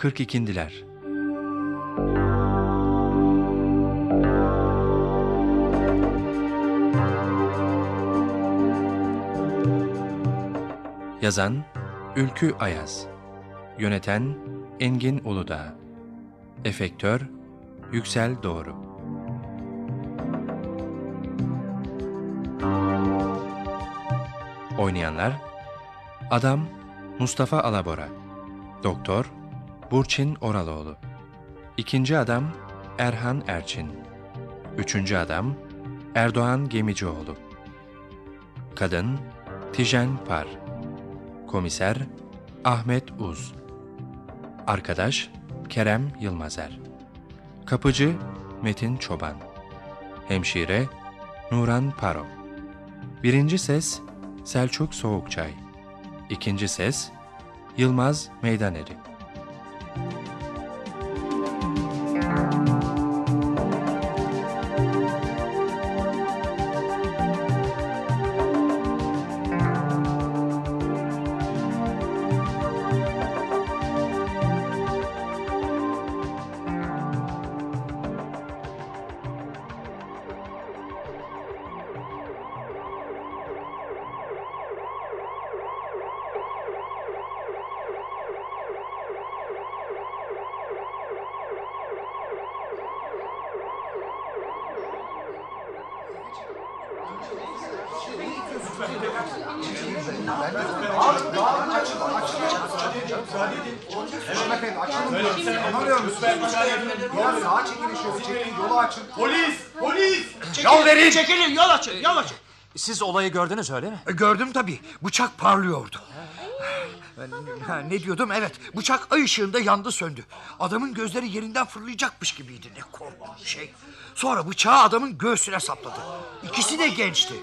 42'ndiler. Yazan Ülkü Ayaz. Yöneten Engin Uludağ. Efektör Yüksel Doğru. Oynayanlar Adam Mustafa Alabora Doktor Burçin Oraloğlu. İkinci adam Erhan Erçin. Üçüncü adam Erdoğan Gemicioğlu. Kadın Tijen Par. Komiser Ahmet Uz. Arkadaş Kerem Yılmazer. Kapıcı Metin Çoban. Hemşire Nuran Paro. Birinci ses Selçuk Soğukçay. İkinci ses Yılmaz Meydaneri verin. Çekilin yol açın yol açın. Siz olayı gördünüz öyle mi? Gördüm tabii. Bıçak parlıyordu. Ha, ne diyordum? Evet. Bıçak ay ışığında yandı söndü. Adamın gözleri yerinden fırlayacakmış gibiydi. Ne korkunç şey. Sonra bıçağı adamın göğsüne sapladı. İkisi de gençti.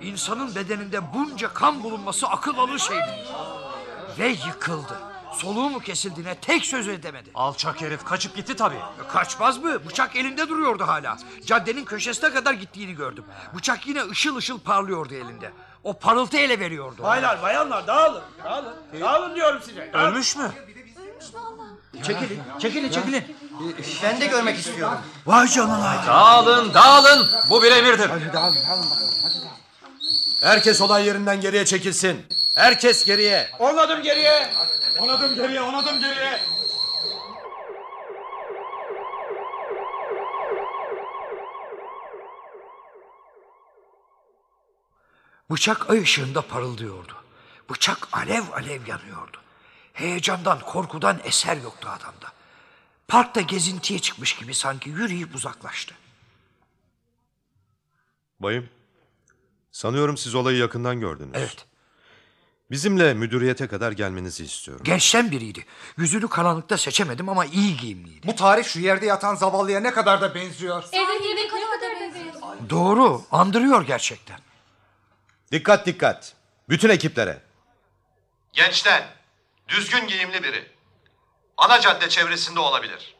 İnsanın bedeninde bunca kan bulunması akıl alır şey değil. Ve yıkıldı. Soluğu mu kesildiğine tek söz edemedi. Alçak herif kaçıp gitti tabii. Kaçmaz mı? Bıçak elinde duruyordu hala. Caddenin köşesine kadar gittiğini gördüm. Bıçak yine ışıl ışıl parlıyordu elinde. O parıltı ele veriyordu. Baylar bayanlar dağılın. Dağılın. Dağılın diyorum size. Dağılın. Ölmüş mü? Çekilin, çekilin, çekilin. Ben de görmek istiyorum. Vay canına. Dağılın dağılın. Bu bir emirdir. Herkes olay yerinden geriye çekilsin. Herkes geriye. On adım geriye. On adım geriye. On adım geriye. Bıçak ay ışığında parıldıyordu. Bıçak alev alev yanıyordu. Heyecandan, korkudan eser yoktu adamda. Parkta gezintiye çıkmış gibi sanki yürüyüp uzaklaştı. Bayım, sanıyorum siz olayı yakından gördünüz. Evet, Bizimle müdüriyete kadar gelmenizi istiyorum. gençten biriydi. Yüzünü karanlıkta seçemedim ama iyi giyimliydi. Bu tarif şu yerde yatan zavallıya ne kadar da benziyor. Evet evet ne kadar benziyor. Doğru, andırıyor gerçekten. Dikkat dikkat. Bütün ekiplere. Gençten, düzgün giyimli biri. Ana cadde çevresinde olabilir.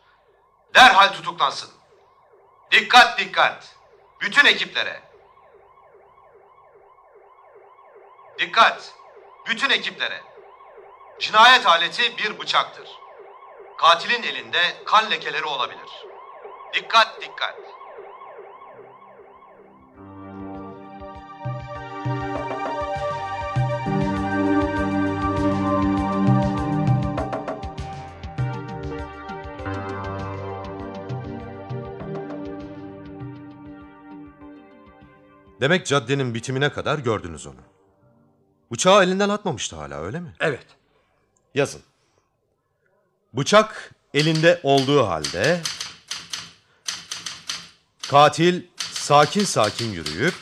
Derhal tutuklansın. Dikkat dikkat. Bütün ekiplere. Dikkat. Bütün ekiplere. Cinayet aleti bir bıçaktır. Katilin elinde kan lekeleri olabilir. Dikkat dikkat. Demek caddenin bitimine kadar gördünüz onu. Bıçağı elinden atmamıştı hala öyle mi? Evet, Yazın. Bıçak elinde olduğu halde katil sakin sakin yürüyüp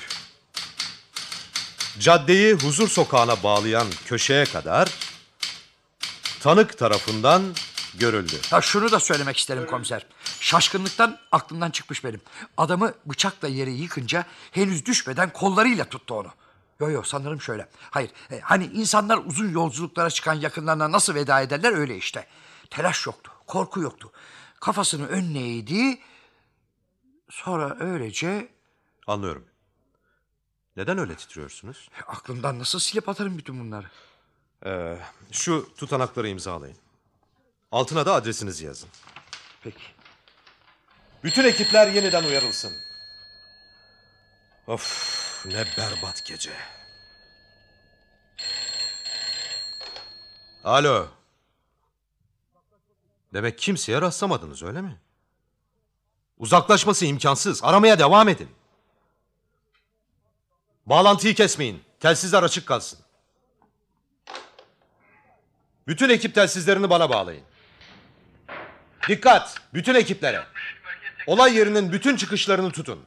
caddeyi huzur sokağına bağlayan köşeye kadar tanık tarafından görüldü. Ha şunu da söylemek isterim komiser. Şaşkınlıktan aklımdan çıkmış benim. Adamı bıçakla yere yıkınca henüz düşmeden kollarıyla tuttu onu. Yo yo sanırım şöyle. Hayır e, hani insanlar uzun yolculuklara çıkan yakınlarına nasıl veda ederler öyle işte. Telaş yoktu, korku yoktu. Kafasını önüne eğdi. Sonra öylece Anlıyorum. Neden öyle titriyorsunuz? e, aklımdan nasıl silip atarım bütün bunları. Ee, şu tutanakları imzalayın. Altına da adresinizi yazın. Peki. Bütün ekipler yeniden uyarılsın. Of ne berbat gece. Alo. Demek kimseye rastlamadınız öyle mi? Uzaklaşması imkansız. Aramaya devam edin. Bağlantıyı kesmeyin. Telsizler açık kalsın. Bütün ekip telsizlerini bana bağlayın. Dikkat! Bütün ekiplere. Olay yerinin bütün çıkışlarını tutun.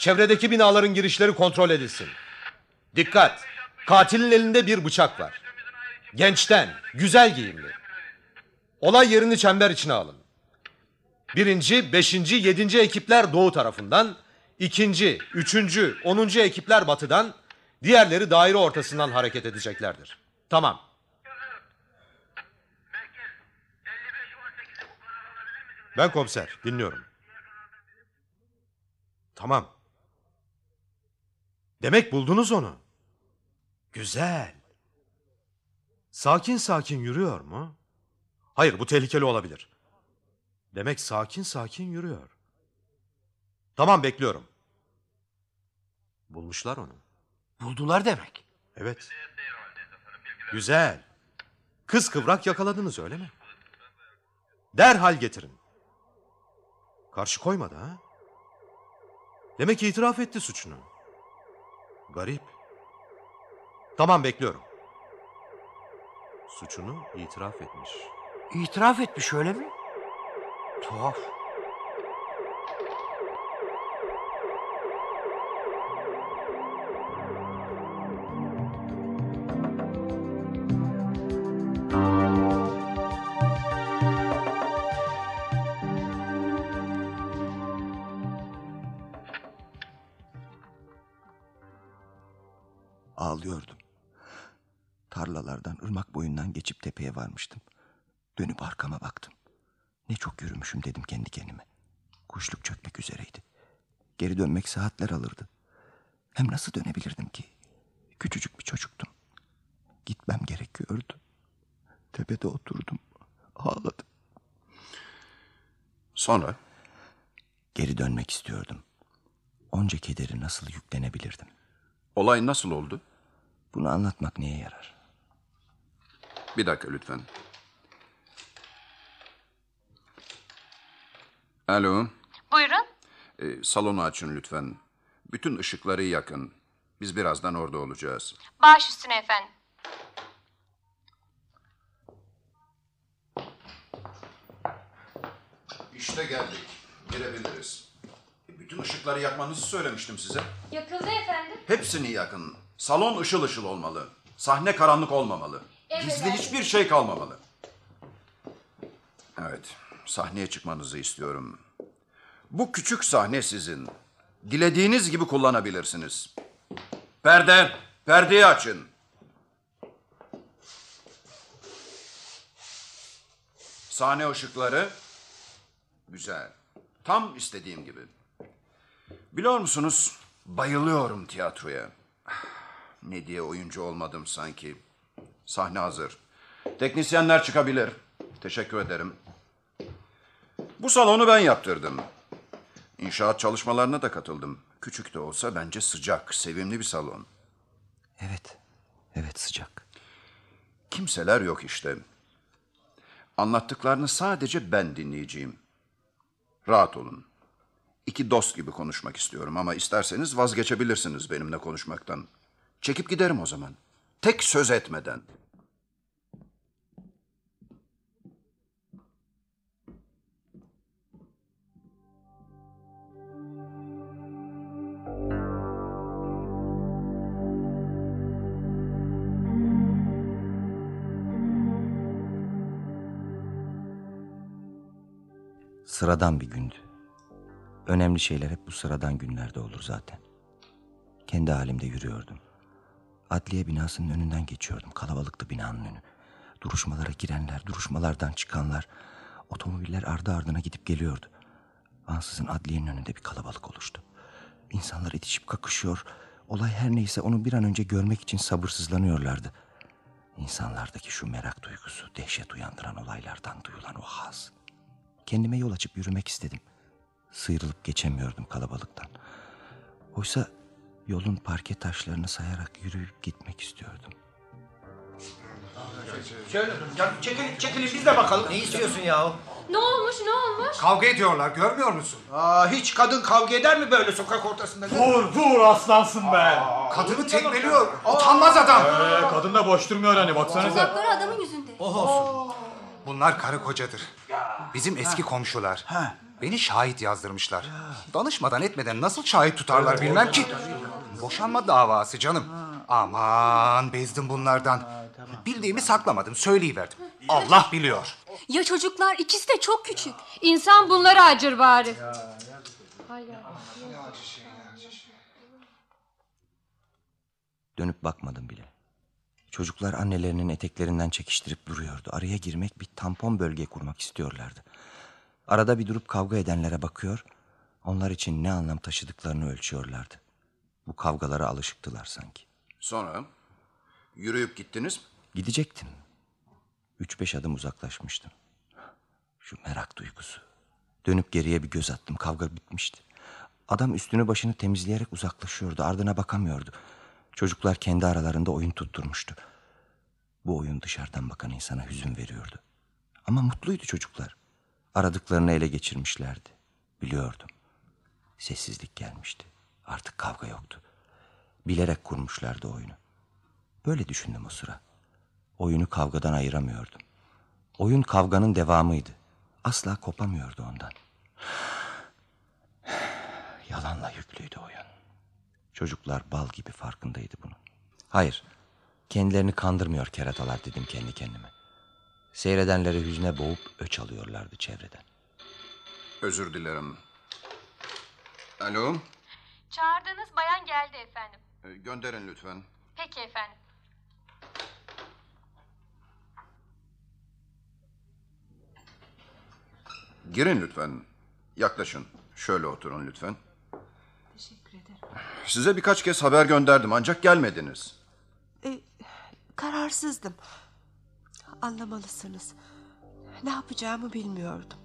Çevredeki binaların girişleri kontrol edilsin. Dikkat! Katilin elinde bir bıçak var. Gençten, güzel giyimli. Olay yerini çember içine alın. Birinci, beşinci, yedinci ekipler doğu tarafından, ikinci, üçüncü, onuncu ekipler batıdan, diğerleri daire ortasından hareket edeceklerdir. Tamam. Ben komiser, dinliyorum. Tamam. Demek buldunuz onu. Güzel. Sakin sakin yürüyor mu? Hayır, bu tehlikeli olabilir. Demek sakin sakin yürüyor. Tamam, bekliyorum. Bulmuşlar onu. Buldular demek. Evet. Güzel. Kız kıvrak yakaladınız öyle mi? Derhal getirin. Karşı koymadı ha? Demek itiraf etti suçunu. Garip. Tamam bekliyorum. Suçunu itiraf etmiş. İtiraf etmiş öyle mi? Tuhaf. Tepeye varmıştım. Dönüp arkama baktım. Ne çok yürümüşüm dedim kendi kendime. Kuşluk çökmek üzereydi. Geri dönmek saatler alırdı. Hem nasıl dönebilirdim ki? Küçücük bir çocuktum. Gitmem gerekiyordu. Tepede oturdum. Ağladım. Sonra? Geri dönmek istiyordum. Onca kederi nasıl yüklenebilirdim? Olay nasıl oldu? Bunu anlatmak neye yarar? Bir dakika lütfen. Alo, Buyurun. e, salonu açın lütfen. Bütün ışıkları yakın. Biz birazdan orada olacağız. Baş üstüne efendim. İşte geldik. Girebiliriz. E, Bütün ışıkları yakmanızı söylemiştim size. Yakıldı efendim. Hepsini yakın. Salon ışıl ışıl olmalı. Sahne karanlık olmamalı. Gizli hiçbir şey kalmamalı. Evet, sahneye çıkmanızı istiyorum. Bu küçük sahne sizin. Dilediğiniz gibi kullanabilirsiniz. Perde, perdeyi açın. Sahne ışıkları. Güzel. Tam istediğim gibi. Biliyor musunuz, bayılıyorum tiyatroya. Ne diye oyuncu olmadım sanki. Sahne hazır. Teknisyenler çıkabilir. Teşekkür ederim. Bu salonu ben yaptırdım. İnşaat çalışmalarına da katıldım. Küçük de olsa bence sıcak, sevimli bir salon. Evet, evet sıcak. Kimseler yok işte. Anlattıklarını sadece ben dinleyeceğim. Rahat olun. İki dost gibi konuşmak istiyorum ama isterseniz vazgeçebilirsiniz benimle konuşmaktan. Çekip giderim o zaman. Tek söz etmeden. Sıradan bir gündü. Önemli şeyler hep bu sıradan günlerde olur zaten. Kendi halimde yürüyordum. Adliye binasının önünden geçiyordum. Kalabalıktı binanın önü. Duruşmalara girenler, duruşmalardan çıkanlar. Otomobiller ardı ardına gidip geliyordu. Ansızın adliyenin önünde bir kalabalık oluştu. İnsanlar itişip kakışıyor. Olay her neyse onu bir an önce görmek için sabırsızlanıyorlardı. İnsanlardaki şu merak duygusu, dehşet uyandıran olaylardan duyulan o haz. Kendime yol açıp yürümek istedim. Sıyrılıp geçemiyordum kalabalıktan. Oysa yolun parke taşlarını sayarak yürüyüp gitmek istiyordum. Şöyle ya çekilin çekilin biz de bakalım. Ne istiyorsun ya? Ne olmuş ne olmuş? Kavga ediyorlar görmüyor musun? Aa, hiç kadın kavga eder mi böyle sokak ortasında? Vur vur aslansın be. Kadını tekmeliyor. Utanmaz adam. Ee, kadın da boş durmuyor hani baksanıza. Uzakları adamın yüzünde. Bunlar karı kocadır. Bizim eski komşular. Beni şahit yazdırmışlar. Danışmadan etmeden nasıl şahit tutarlar bilmem ki. Boşanma davası canım. Aman bezdim bunlardan. Bildiğimi saklamadım söyleyiverdim. Allah biliyor. Ya çocuklar ikisi de çok küçük. İnsan bunları acır bari. Dönüp bakmadım bile. Çocuklar annelerinin eteklerinden çekiştirip duruyordu. Araya girmek bir tampon bölge kurmak istiyorlardı. Arada bir durup kavga edenlere bakıyor, onlar için ne anlam taşıdıklarını ölçüyorlardı. Bu kavgalara alışıktılar sanki. Sonra yürüyüp gittiniz mi? Gidecektim. Üç beş adım uzaklaşmıştım. Şu merak duygusu. Dönüp geriye bir göz attım. Kavga bitmişti. Adam üstünü başını temizleyerek uzaklaşıyordu. Ardına bakamıyordu. Çocuklar kendi aralarında oyun tutturmuştu. Bu oyun dışarıdan bakan insana hüzün veriyordu. Ama mutluydu çocuklar. Aradıklarını ele geçirmişlerdi. Biliyordum. Sessizlik gelmişti. Artık kavga yoktu. Bilerek kurmuşlardı oyunu. Böyle düşündüm o sıra. Oyunu kavgadan ayıramıyordum. Oyun kavganın devamıydı. Asla kopamıyordu ondan. Yalanla yüklüydü oyun. Çocuklar bal gibi farkındaydı bunun. Hayır, kendilerini kandırmıyor keratalar dedim kendi kendime. Seyredenleri hüzne boğup öç alıyorlardı çevreden. Özür dilerim. Alo, Çağırdığınız bayan geldi efendim. e, gönderin lütfen. Peki efendim. Girin lütfen. Yaklaşın. Şöyle oturun lütfen. Teşekkür ederim. Size birkaç kez haber gönderdim ancak gelmediniz. E, kararsızdım. Anlamalısınız. Ne yapacağımı bilmiyordum.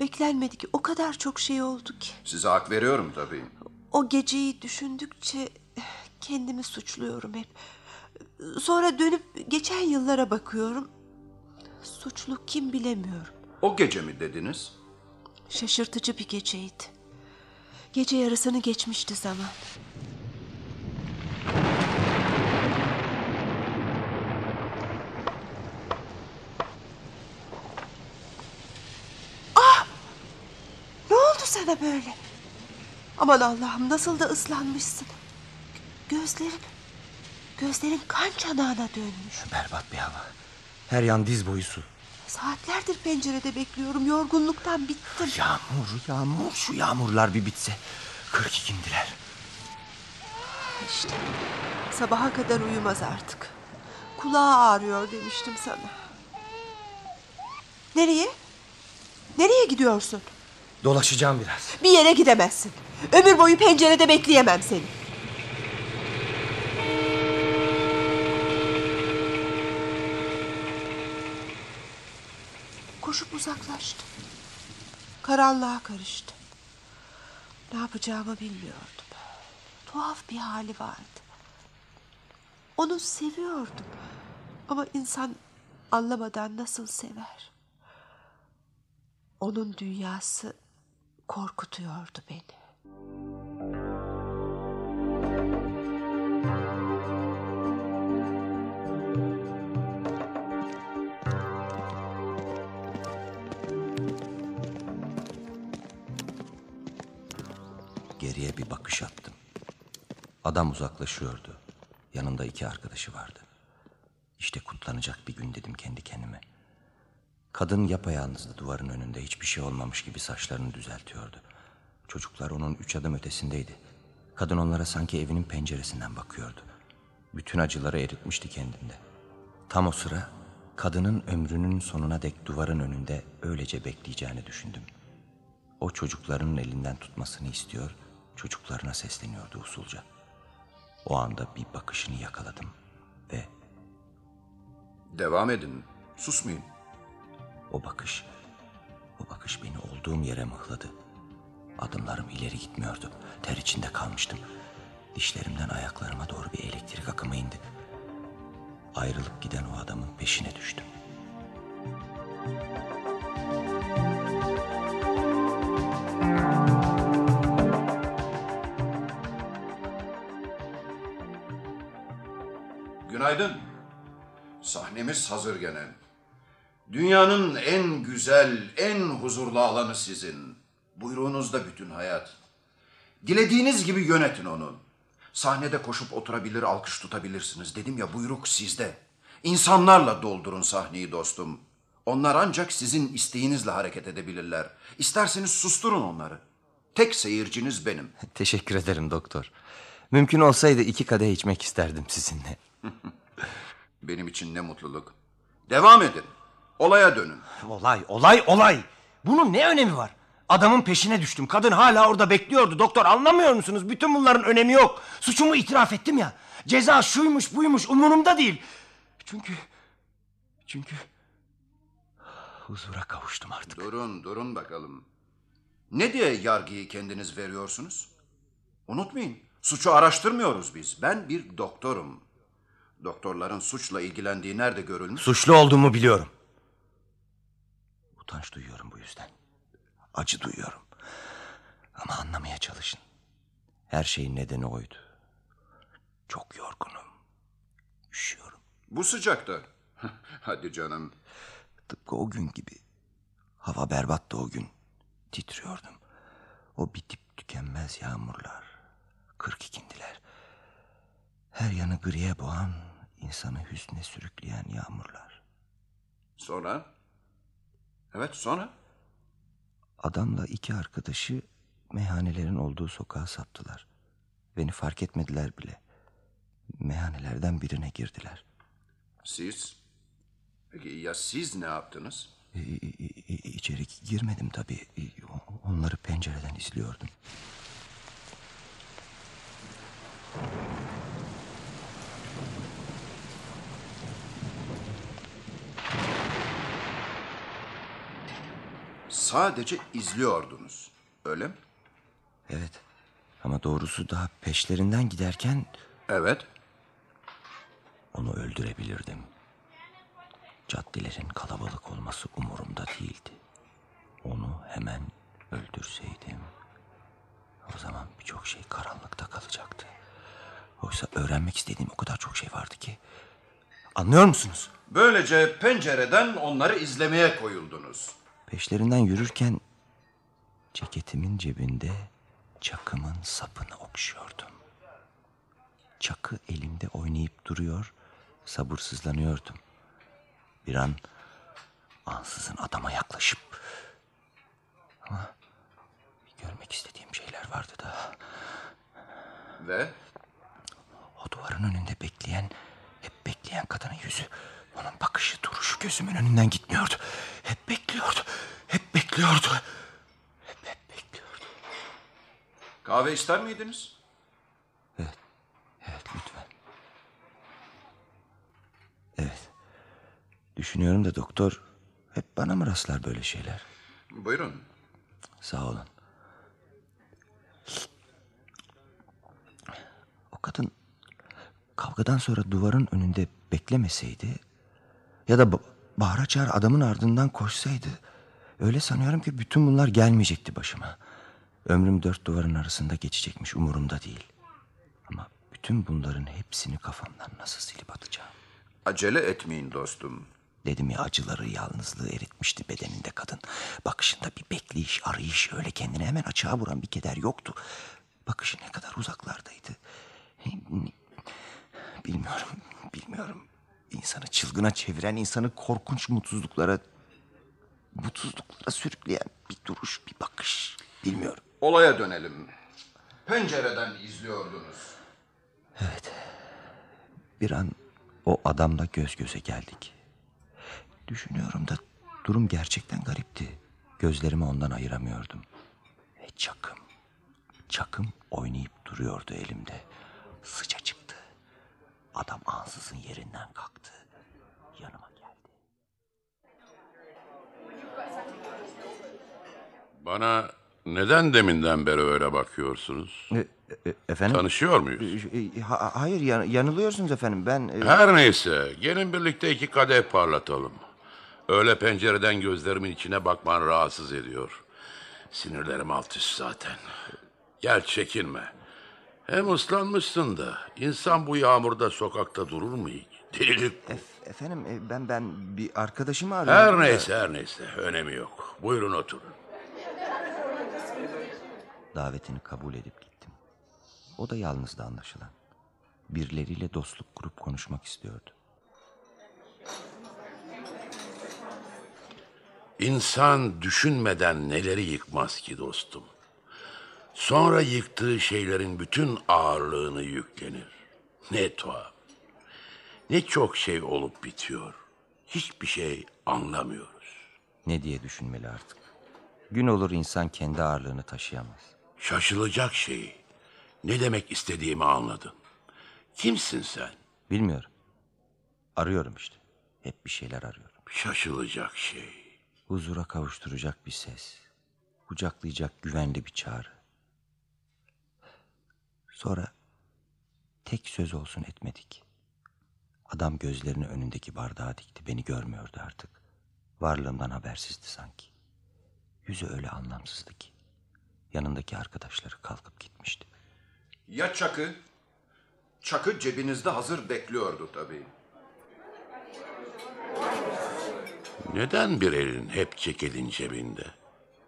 Beklenmedik o kadar çok şey oldu ki. Size hak veriyorum tabii. O geceyi düşündükçe kendimi suçluyorum hep. Sonra dönüp geçen yıllara bakıyorum. Suçlu kim bilemiyorum. O gece mi dediniz? Şaşırtıcı bir geceydi. Gece yarısını geçmişti zaman. Ah! Ne sana böyle? Aman Allah'ım nasıl da ıslanmışsın. Gözlerin, gözlerin kan çanağına dönmüş. Berbat bir hava. Her yan diz boyu su. Saatlerdir pencerede bekliyorum. Yorgunluktan bittim. Yağmur, yağmur. Şu yağmurlar bir bitse. Kırk ikindiler. İşte sabaha kadar uyumaz artık. Kulağı ağrıyor demiştim sana. Nereye? Nereye gidiyorsun? Dolaşacağım biraz. Bir yere gidemezsin. Ömür boyu pencerede bekleyemem seni. Koşup uzaklaştı. Karanlığa karıştı. Ne yapacağımı bilmiyordum. Tuhaf bir hali vardı. Onu seviyordum. Ama insan anlamadan nasıl sever? Onun dünyası korkutuyordu beni. Geriye bir bakış attım. Adam uzaklaşıyordu. Yanında iki arkadaşı vardı. İşte kutlanacak bir gün dedim kendi kendime. Kadın yapayalnızdı duvarın önünde. Hiçbir şey olmamış gibi saçlarını düzeltiyordu. Çocuklar onun üç adım ötesindeydi. Kadın onlara sanki evinin penceresinden bakıyordu. Bütün acıları eritmişti kendinde. Tam o sıra kadının ömrünün sonuna dek duvarın önünde öylece bekleyeceğini düşündüm. O çocuklarının elinden tutmasını istiyor, çocuklarına sesleniyordu usulca. O anda bir bakışını yakaladım ve Devam edin. Susmayın. O bakış, o bakış beni olduğum yere mıhladı. Adımlarım ileri gitmiyordu. Ter içinde kalmıştım. Dişlerimden ayaklarıma doğru bir elektrik akımı indi. Ayrılıp giden o adamın peşine düştüm. Günaydın. Sahnemiz hazır gene. Dünyanın en güzel, en huzurlu alanı sizin. Buyruğunuzda bütün hayat. Dilediğiniz gibi yönetin onu. Sahnede koşup oturabilir, alkış tutabilirsiniz. Dedim ya buyruk sizde. İnsanlarla doldurun sahneyi dostum. Onlar ancak sizin isteğinizle hareket edebilirler. İsterseniz susturun onları. Tek seyirciniz benim. Teşekkür ederim doktor. Mümkün olsaydı iki kadeh içmek isterdim sizinle. Benim için ne mutluluk. Devam edin. Olaya dönün. Olay, olay, olay. Bunun ne önemi var? Adamın peşine düştüm. Kadın hala orada bekliyordu. Doktor anlamıyor musunuz? Bütün bunların önemi yok. Suçumu itiraf ettim ya. Ceza şuymuş buymuş umurumda değil. Çünkü... Çünkü... Huzura kavuştum artık. Durun, durun bakalım. Ne diye yargıyı kendiniz veriyorsunuz? Unutmayın, suçu araştırmıyoruz biz. Ben bir doktorum. Doktorların suçla ilgilendiği nerede görülmüş? Suçlu olduğumu biliyorum. Utanç duyuyorum bu yüzden. Acı duyuyorum. Ama anlamaya çalışın. Her şeyin nedeni oydu. Çok yorgunum. Üşüyorum. Bu sıcakta. Hadi canım. Tıpkı o gün gibi. Hava berbattı o gün. Titriyordum. O bitip tükenmez yağmurlar. Kırk ikindiler. Her yanı griye boğan, insanı hüsne sürükleyen yağmurlar. Sonra? Evet, sonra? Adamla iki arkadaşı meyhanelerin olduğu sokağa saptılar. Beni fark etmediler bile. Meyhanelerden birine girdiler. Siz? Peki ya siz ne yaptınız? İ- İçeri girmedim tabii. Onları pencereden izliyordum. Sadece izliyordunuz. Öyle mi? Evet. Ama doğrusu daha peşlerinden giderken... Evet. Onu öldürebilirdim. Caddelerin kalabalık olması umurumda değildi. Onu hemen öldürseydim... O zaman birçok şey karanlıkta kalacaktı. Oysa öğrenmek istediğim o kadar çok şey vardı ki. Anlıyor musunuz? Böylece pencereden onları izlemeye koyuldunuz. Peşlerinden yürürken ceketimin cebinde çakımın sapını okşuyordum. Çakı elimde oynayıp duruyor, sabırsızlanıyordum. Bir an ansızın adama yaklaşıp ama görmek istediğim şeyler vardı da. Ve? O duvarın önünde bekleyen, hep bekleyen kadının yüzü. Onun bakışı, duruşu gözümün önünden gitmiyordu. Hep bekliyordu, hep bekliyordu. Kahve ister miydiniz? Evet, lütfen. Evet. Düşünüyorum da doktor hep bana mı rastlar böyle şeyler? Buyurun. Sağ olun. O kadın kavgadan sonra duvarın önünde beklemeseydi ya da ba- bağıra çağır adamın ardından koşsaydı öyle sanıyorum ki bütün bunlar gelmeyecekti başıma. Ömrüm dört duvarın arasında geçecekmiş umurumda değil. Ama bütün bunların hepsini kafamdan nasıl silip atacağım? Acele etmeyin dostum. Dedim ya acıları, yalnızlığı eritmişti bedeninde kadın. Bakışında bir bekleyiş, arayış, öyle kendini hemen açığa vuran bir keder yoktu. Bakışı ne kadar uzaklardaydı. Bilmiyorum, bilmiyorum. İnsanı çılgına çeviren, insanı korkunç mutsuzluklara... ...mutsuzluklara sürükleyen bir duruş, bir bakış. Bilmiyorum. Olaya dönelim. Pencereden izliyordunuz. Evet. Bir an o adamla göz göze geldik. Düşünüyorum da durum gerçekten garipti. Gözlerimi ondan ayıramıyordum. Ve çakım, çakım oynayıp duruyordu elimde. Sıcacıktı. Adam ansızın yerinden kalktı. Yanıma geldi. Bana neden deminden beri öyle bakıyorsunuz? E, e, efendim? Tanışıyor muyuz? E, e, e, ha, hayır yan, yanılıyorsunuz efendim ben... E... Her neyse gelin birlikte iki kadeh parlatalım. Öyle pencereden gözlerimin içine bakman rahatsız ediyor. Sinirlerim alt üst zaten. Gel çekinme. Hem ıslanmışsın da insan bu yağmurda sokakta durur mu hiç? Delilik bu. Efendim e, ben ben bir arkadaşımı arıyorum. Her neyse her neyse önemi yok. Buyurun oturun. Davetini kabul edip gittim. O da yalnızdı anlaşılan. Birileriyle dostluk kurup konuşmak istiyordu. İnsan düşünmeden neleri yıkmaz ki dostum. Sonra yıktığı şeylerin bütün ağırlığını yüklenir. Ne tuhaf. Ne çok şey olup bitiyor. Hiçbir şey anlamıyoruz. Ne diye düşünmeli artık? Gün olur insan kendi ağırlığını taşıyamaz. Şaşılacak şey. Ne demek istediğimi anladın. Kimsin sen? Bilmiyorum. Arıyorum işte. Hep bir şeyler arıyorum. Şaşılacak şey. Huzura kavuşturacak bir ses. Kucaklayacak güvenli bir çağrı. Sonra tek söz olsun etmedik. Adam gözlerini önündeki bardağa dikti. Beni görmüyordu artık. Varlığımdan habersizdi sanki. Yüzü öyle anlamsızdı ki. Yanındaki arkadaşları kalkıp gitmişti. Ya Çakı? Çakı cebinizde hazır bekliyordu tabii. Neden bir elin hep ceketin cebinde?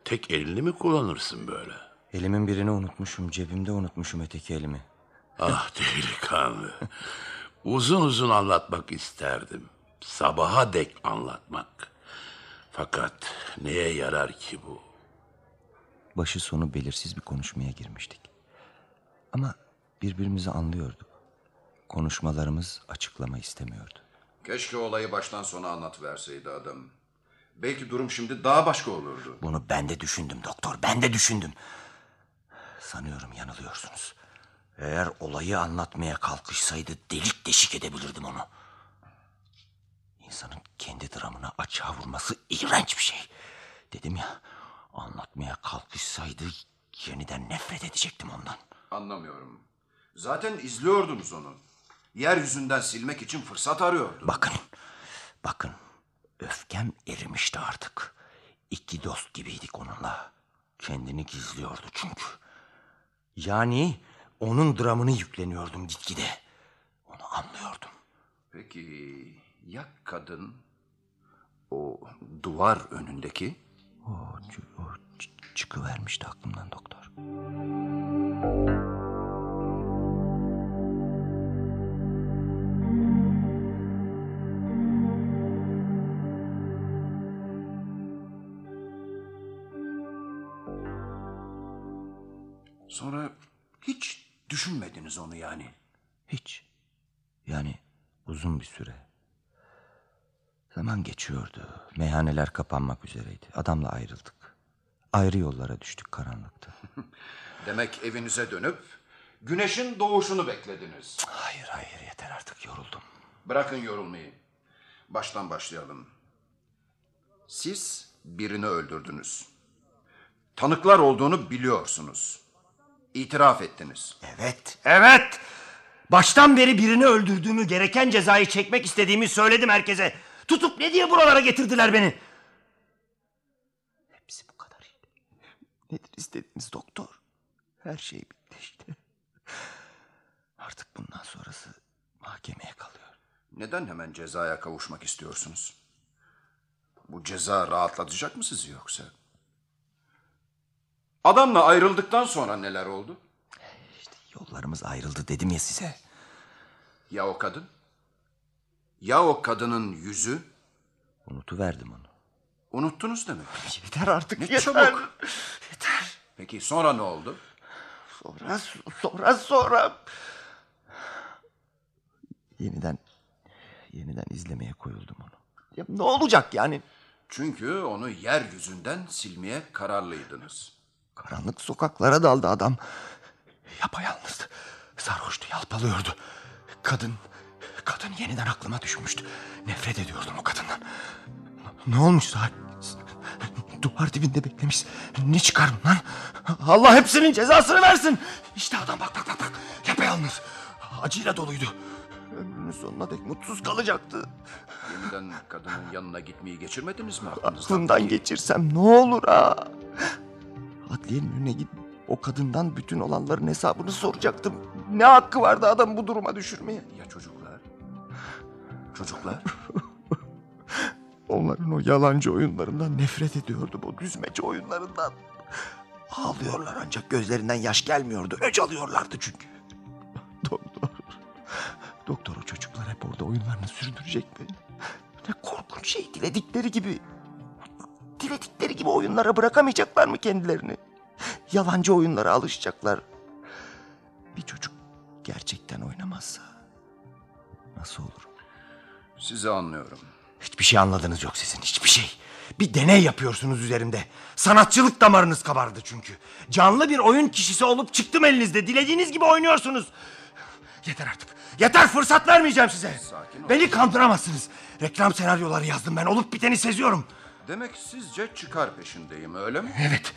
Tek elini mi kullanırsın böyle? Elimin birini unutmuşum. Cebimde unutmuşum öteki elimi. Ah delikanlı. uzun uzun anlatmak isterdim. Sabaha dek anlatmak. Fakat neye yarar ki bu? Başı sonu belirsiz bir konuşmaya girmiştik. Ama birbirimizi anlıyorduk. Konuşmalarımız açıklama istemiyordu. Keşke olayı baştan sona anlatıverseydi adam. Belki durum şimdi daha başka olurdu. Bunu ben de düşündüm doktor, ben de düşündüm. Sanıyorum yanılıyorsunuz. Eğer olayı anlatmaya kalkışsaydı delik deşik edebilirdim onu. İnsanın kendi dramına açığa vurması iğrenç bir şey. Dedim ya, anlatmaya kalkışsaydı yeniden nefret edecektim ondan. Anlamıyorum. Zaten izliyordunuz onu. Yeryüzünden silmek için fırsat arıyordu. Bakın, bakın. Öfkem erimişti artık. İki dost gibiydik onunla. Kendini gizliyordu çünkü. Yani onun dramını yükleniyordum gitgide. Onu anlıyordum. Peki ya kadın? O duvar önündeki? O, o çıkıvermişti aklımdan doktor. Sonra düşünmediniz onu yani. Hiç. Yani uzun bir süre. Zaman geçiyordu. Meyhaneler kapanmak üzereydi. Adamla ayrıldık. Ayrı yollara düştük karanlıkta. Demek evinize dönüp güneşin doğuşunu beklediniz. Hayır hayır yeter artık yoruldum. Bırakın yorulmayı. Baştan başlayalım. Siz birini öldürdünüz. Tanıklar olduğunu biliyorsunuz. İtiraf ettiniz. Evet, evet. Baştan beri birini öldürdüğümü, gereken cezayı çekmek istediğimi söyledim herkese. Tutup ne diye buralara getirdiler beni? Hepsi bu kadar işte. Nedir istediğiniz doktor? Her şey bitti işte. Artık bundan sonrası mahkemeye kalıyor. Neden hemen cezaya kavuşmak istiyorsunuz? Bu ceza rahatlatacak mı sizi yoksa? Adamla ayrıldıktan sonra neler oldu? Yollarımız ayrıldı dedim ya size. Ya o kadın? Ya o kadının yüzü? Unutuverdim onu. Unuttunuz demek. Yeter artık Ne yeter. çabuk. Yeter. Peki sonra ne oldu? Sonra sonra sonra. Yeniden yeniden izlemeye koyuldum onu. Ya ne olacak yani? Çünkü onu yeryüzünden silmeye kararlıydınız. Karanlık sokaklara daldı adam. Yapayalnızdı. Sarhoştu, yalpalıyordu. Kadın, kadın yeniden aklıma düşmüştü. Nefret ediyordum o kadından. Ne olmuş sahip? Duvar dibinde beklemiş. Ne çıkarım lan? Allah hepsinin cezasını versin. İşte adam bak bak bak bak. Yapayalnız. Acıyla doluydu. Ömrünün sonuna dek mutsuz kalacaktı. Yeniden kadının yanına gitmeyi geçirmediniz mi aklınızdan? Aklımdan geçirsem ne olur ha? Adliyenin önüne gidip o kadından bütün olanların hesabını soracaktım. Ne hakkı vardı adam bu duruma düşürmeye? Ya çocuklar? Çocuklar? Onların o yalancı oyunlarından nefret ediyordum. O düzmece oyunlarından. Ağlıyorlar ancak gözlerinden yaş gelmiyordu. Öc alıyorlardı çünkü. Doktor. Doktor o çocuklar hep orada oyunlarını sürdürecek mi? Ne korkunç şey diledikleri gibi. Diledikleri gibi oyunlara bırakamayacaklar mı kendilerini? Yalancı oyunlara alışacaklar. Bir çocuk gerçekten oynamazsa nasıl olur? Sizi anlıyorum. Hiçbir şey anladınız yok sizin hiçbir şey. Bir deney yapıyorsunuz üzerimde. Sanatçılık damarınız kabardı çünkü. Canlı bir oyun kişisi olup çıktım elinizde. Dilediğiniz gibi oynuyorsunuz. Yeter artık. Yeter fırsat vermeyeceğim size. Beni kandıramazsınız. Reklam senaryoları yazdım ben. Olup biteni seziyorum. Demek sizce çıkar peşindeyim öyle mi? Evet.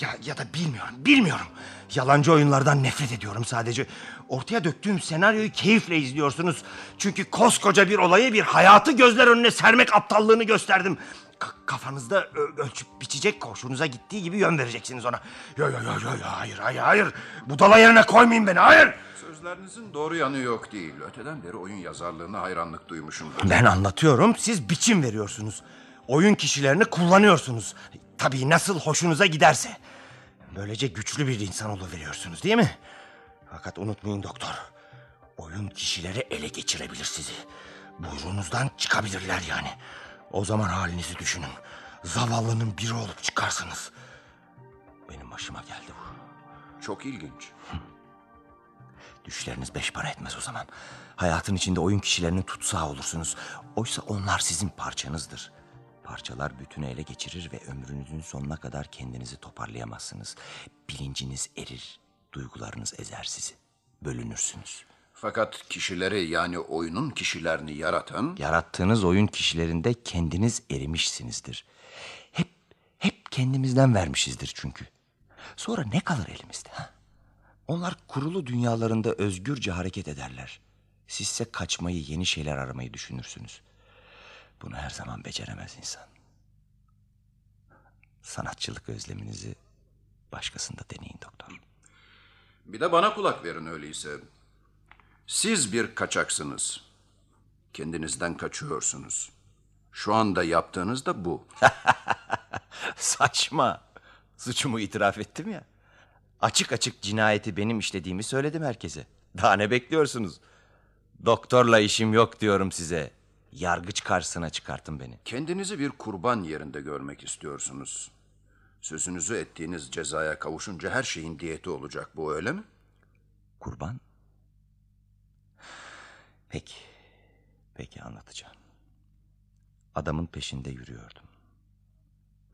Ya, ya da bilmiyorum. Bilmiyorum. Yalancı oyunlardan nefret ediyorum sadece. Ortaya döktüğüm senaryoyu keyifle izliyorsunuz. Çünkü koskoca bir olayı bir hayatı gözler önüne sermek aptallığını gösterdim. Ka- kafanızda ölçüp biçecek hoşunuza gittiği gibi yön vereceksiniz ona. Yo yo yo yo yo hayır hayır hayır. Budala yerine koymayın beni hayır. Sözlerinizin doğru yanı yok değil. Öteden beri oyun yazarlığına hayranlık duymuşum. Ben anlatıyorum siz biçim veriyorsunuz. Oyun kişilerini kullanıyorsunuz. Tabii nasıl hoşunuza giderse. Böylece güçlü bir insan veriyorsunuz değil mi? Fakat unutmayın doktor. Oyun kişileri ele geçirebilir sizi. Buyruğunuzdan çıkabilirler yani. O zaman halinizi düşünün. Zavallının biri olup çıkarsınız. Benim başıma geldi bu. Çok ilginç. Düşleriniz beş para etmez o zaman. Hayatın içinde oyun kişilerinin tutsağı olursunuz. Oysa onlar sizin parçanızdır. Parçalar bütünü ele geçirir ve ömrünüzün sonuna kadar kendinizi toparlayamazsınız. Bilinciniz erir, duygularınız ezer sizi. Bölünürsünüz. Fakat kişileri yani oyunun kişilerini yaratan... Yarattığınız oyun kişilerinde kendiniz erimişsinizdir. Hep, hep kendimizden vermişizdir çünkü. Sonra ne kalır elimizde? Ha? Onlar kurulu dünyalarında özgürce hareket ederler. Sizse kaçmayı, yeni şeyler aramayı düşünürsünüz. Bunu her zaman beceremez insan. Sanatçılık özleminizi başkasında deneyin doktor. Bir de bana kulak verin öyleyse. Siz bir kaçaksınız. Kendinizden kaçıyorsunuz. Şu anda yaptığınız da bu. Saçma. Suçumu itiraf ettim ya. Açık açık cinayeti benim işlediğimi söyledim herkese. Daha ne bekliyorsunuz? Doktorla işim yok diyorum size. Yargıç karşısına çıkartın beni. Kendinizi bir kurban yerinde görmek istiyorsunuz. Sözünüzü ettiğiniz cezaya kavuşunca her şeyin diyeti olacak bu öyle mi? Kurban? Peki. Peki anlatacağım. Adamın peşinde yürüyordum.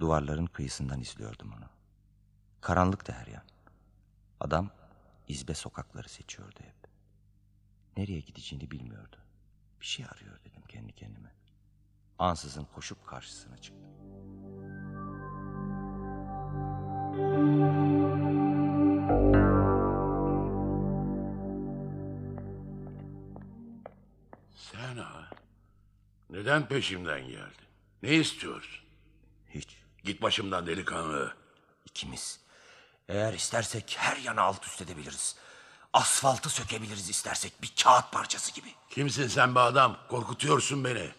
Duvarların kıyısından izliyordum onu. Karanlıktı her yan. Adam izbe sokakları seçiyordu hep. Nereye gideceğini bilmiyordu. Bir şey arıyor dedim kendi kendime. Ansızın koşup karşısına çıktım. Sen ha? Neden peşimden geldin? Ne istiyorsun? Hiç. Git başımdan delikanlı. İkimiz. Eğer istersek her yana alt üst edebiliriz. Asfaltı sökebiliriz istersek bir kağıt parçası gibi. Kimsin sen be adam? Korkutuyorsun beni.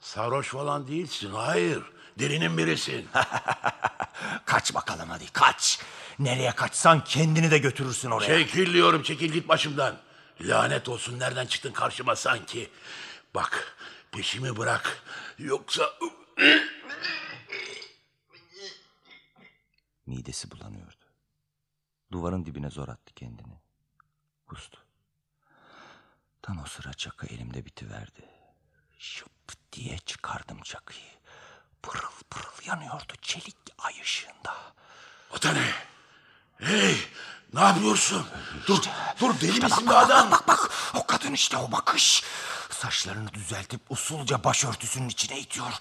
Sarhoş falan değilsin. Hayır. Delinin birisin. Kaç bakalım hadi kaç. Nereye kaçsan kendini de götürürsün oraya. Çekil diyorum çekil git başımdan. Lanet olsun nereden çıktın karşıma sanki. Bak peşimi bırak. Yoksa... Midesi bulanıyordu. Duvarın dibine zor attı kendini. Kustu. Tam o sıra çakı elimde bitiverdi. Şıp diye çıkardım çakıyı. Pırıl pırıl yanıyordu çelik ay ışığında. O da ne? Hey ne yapıyorsun? Dur dur deli İşte misin bak, adam? Bak bak bak o kadın işte o bakış. Saçlarını düzeltip usulca başörtüsünün içine itiyor.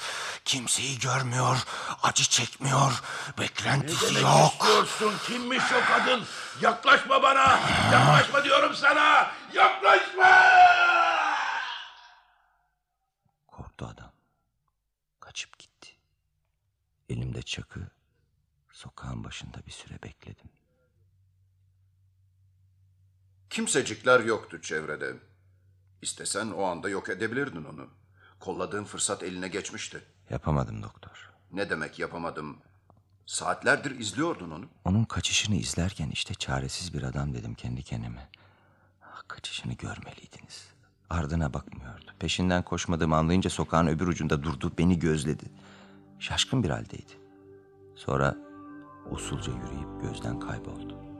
Kimseyi görmüyor, acı çekmiyor, beklentisi yok. istiyorsun? Kimmiş o kadın? Yaklaşma bana! Yaklaşma diyorum sana! Yaklaşma! Korktu adam. Kaçıp gitti. Elimde çakı sokağın başında bir süre bekledim. Kimsecikler yoktu çevrede. İstesen o anda yok edebilirdin onu. Kolladığın fırsat eline geçmişti. Yapamadım doktor. Ne demek yapamadım? Saatlerdir izliyordun onu. Onun kaçışını izlerken işte çaresiz bir adam dedim kendi kendime. Kaçışını görmeliydiniz. Ardına bakmıyordu. Peşinden koşmadığımı anlayınca sokağın öbür ucunda durdu, beni gözledi. Şaşkın bir haldeydi. Sonra usulca yürüyüp gözden kayboldu.